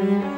Mm-hmm.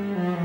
Mm-hmm.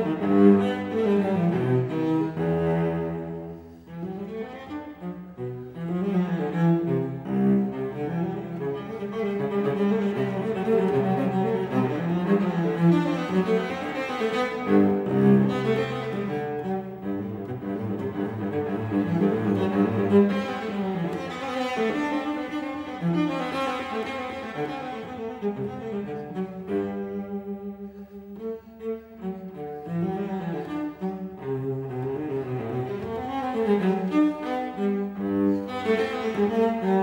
Música Thank